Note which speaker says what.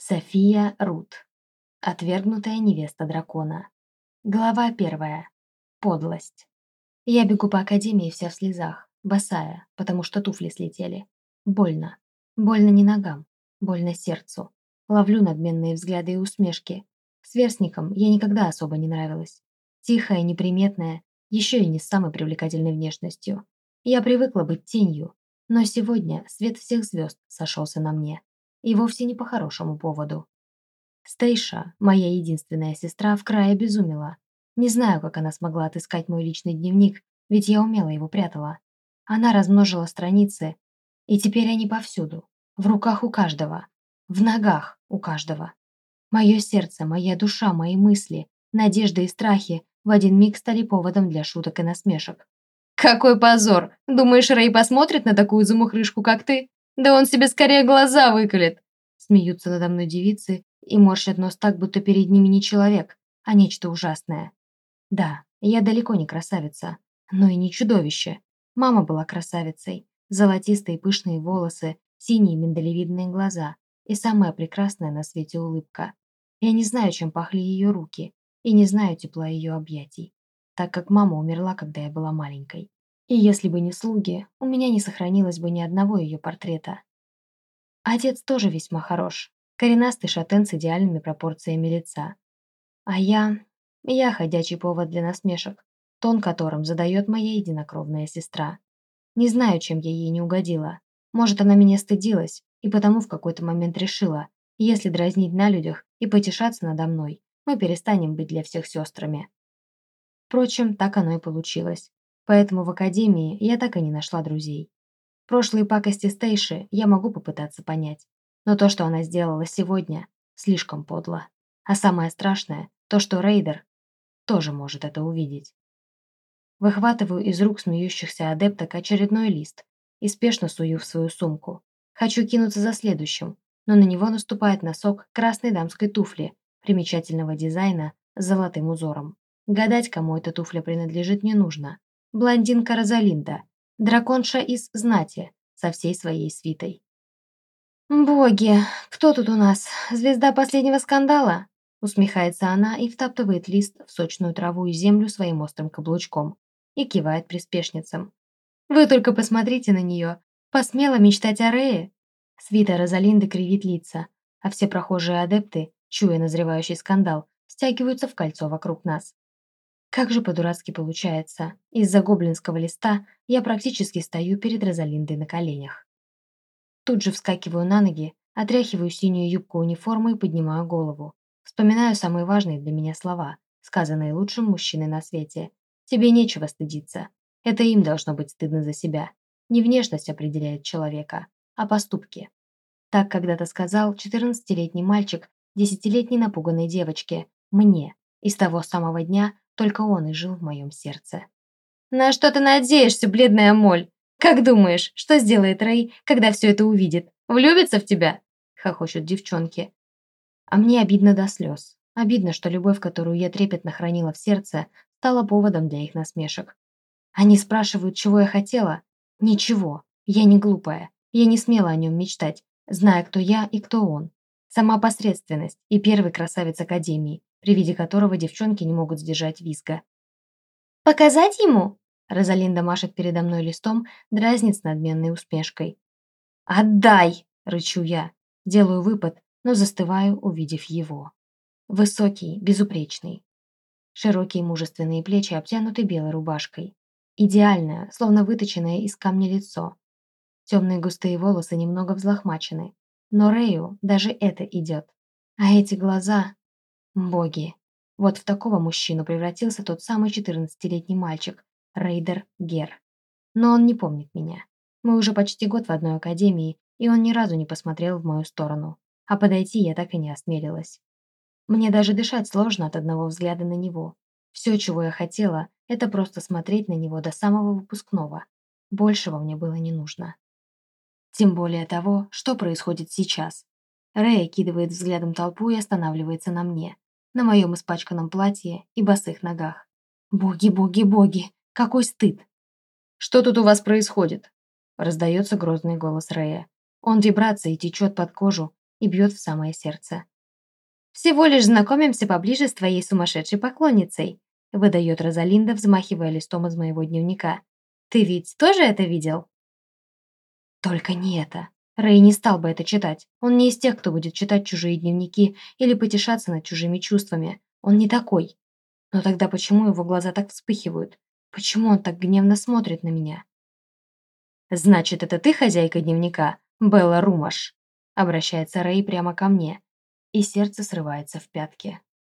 Speaker 1: София Рут. Отвергнутая невеста дракона. Глава первая. Подлость. Я бегу по академии вся в слезах, босая, потому что туфли слетели. Больно. Больно не ногам, больно сердцу. Ловлю надменные взгляды и усмешки. Сверстникам я никогда особо не нравилась. Тихая, неприметная, еще и не с самой привлекательной внешностью. Я привыкла быть тенью, но сегодня свет всех звезд сошелся на мне. И вовсе не по хорошему поводу. Стейша, моя единственная сестра, в крае обезумела. Не знаю, как она смогла отыскать мой личный дневник, ведь я умело его прятала. Она размножила страницы, и теперь они повсюду, в руках у каждого, в ногах у каждого. Мое сердце, моя душа, мои мысли, надежды и страхи в один миг стали поводом для шуток и насмешек. «Какой позор! Думаешь, Рэй посмотрит на такую замухрышку, как ты? Да он себе скорее глаза выколет!» Смеются надо мной девицы и морщат нос так, будто перед ними не человек, а нечто ужасное. Да, я далеко не красавица, но и не чудовище. Мама была красавицей. Золотистые пышные волосы, синие миндалевидные глаза и самая прекрасная на свете улыбка. Я не знаю, чем пахли ее руки, и не знаю тепла ее объятий, так как мама умерла, когда я была маленькой. И если бы не слуги, у меня не сохранилось бы ни одного ее портрета. Отец тоже весьма хорош. Коренастый шатен с идеальными пропорциями лица. А я... Я ходячий повод для насмешек, тон которым задает моя единокровная сестра. Не знаю, чем я ей не угодила. Может, она меня стыдилась, и потому в какой-то момент решила, если дразнить на людях и потешаться надо мной, мы перестанем быть для всех сестрами. Впрочем, так оно и получилось. Поэтому в академии я так и не нашла друзей. Прошлые пакости Стейши я могу попытаться понять. Но то, что она сделала сегодня, слишком подло. А самое страшное, то, что Рейдер тоже может это увидеть. Выхватываю из рук смеющихся адепток очередной лист и спешно сую в свою сумку. Хочу кинуться за следующим, но на него наступает носок красной дамской туфли примечательного дизайна с золотым узором. Гадать, кому эта туфля принадлежит, не нужно блондинка Розалинда, драконша из знати, со всей своей свитой. «Боги, кто тут у нас? Звезда последнего скандала?» Усмехается она и втаптывает лист в сочную траву и землю своим острым каблучком и кивает приспешницам. «Вы только посмотрите на нее! Посмела мечтать о Рее!» Свита Розалинды кривит лица, а все прохожие адепты, чуя назревающий скандал, стягиваются в кольцо вокруг нас. Как же по-дурацки получается. Из-за гоблинского листа я практически стою перед Розалиндой на коленях. Тут же вскакиваю на ноги, отряхиваю синюю юбку униформы и поднимаю голову. Вспоминаю самые важные для меня слова, сказанные лучшим мужчиной на свете. Тебе нечего стыдиться. Это им должно быть стыдно за себя. Не внешность определяет человека, а поступки. Так когда-то сказал 14-летний мальчик 10-летней напуганной девочке, мне, и с того самого дня только он и жил в моем сердце. «На что ты надеешься, бледная моль? Как думаешь, что сделает Рэй, когда все это увидит? Влюбится в тебя?» – хохочут девчонки. А мне обидно до слез. Обидно, что любовь, которую я трепетно хранила в сердце, стала поводом для их насмешек. Они спрашивают, чего я хотела. Ничего. Я не глупая. Я не смела о нем мечтать, зная, кто я и кто он. Сама посредственность и первый красавец Академии, при виде которого девчонки не могут сдержать визга. «Показать ему?» Розалинда машет передо мной листом, дразнит с надменной усмешкой. «Отдай!» – рычу я. Делаю выпад, но застываю, увидев его. Высокий, безупречный. Широкие мужественные плечи обтянуты белой рубашкой. Идеальное, словно выточенное из камня лицо. Темные густые волосы немного взлохмачены. Но Рэю даже это идет. А эти глаза... Боги. Вот в такого мужчину превратился тот самый 14-летний мальчик, Рейдер Гер. Но он не помнит меня. Мы уже почти год в одной академии, и он ни разу не посмотрел в мою сторону. А подойти я так и не осмелилась. Мне даже дышать сложно от одного взгляда на него. Все, чего я хотела, это просто смотреть на него до самого выпускного. Большего мне было не нужно. Тем более того, что происходит сейчас. Рэй окидывает взглядом толпу и останавливается на мне на моем испачканном платье и босых ногах. Боги, боги, боги, какой стыд! «Что тут у вас происходит?» Раздается грозный голос Рэя. Он вибрацией течет под кожу, и бьет в самое сердце. «Всего лишь знакомимся поближе с твоей сумасшедшей поклонницей», выдает Розалинда, взмахивая листом из моего дневника. «Ты ведь тоже это видел?» Только не это. Рэй не стал бы это читать. Он не из тех, кто будет читать чужие дневники или потешаться над чужими чувствами. Он не такой. Но тогда почему его глаза так вспыхивают? Почему он так гневно смотрит на меня? «Значит, это ты хозяйка дневника, Белла Румаш?» Обращается Рэй прямо ко мне, и сердце срывается в пятки.